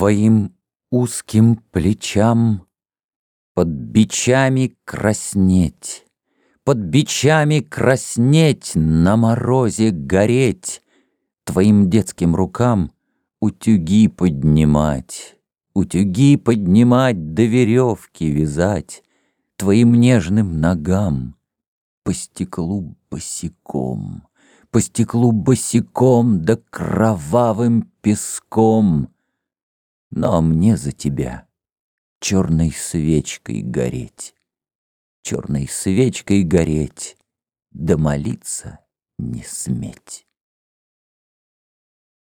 твоим узким плечам Под бичами краснеть, Под бичами краснеть, На морозе гореть, Твоим детским рукам Утюги поднимать, Утюги поднимать, Да веревки вязать, Твоим нежным ногам По стеклу босиком, По стеклу босиком, Да кровавым песком — но мне за тебя черной свечкой гореть, черной свечкой гореть, да молиться не сметь.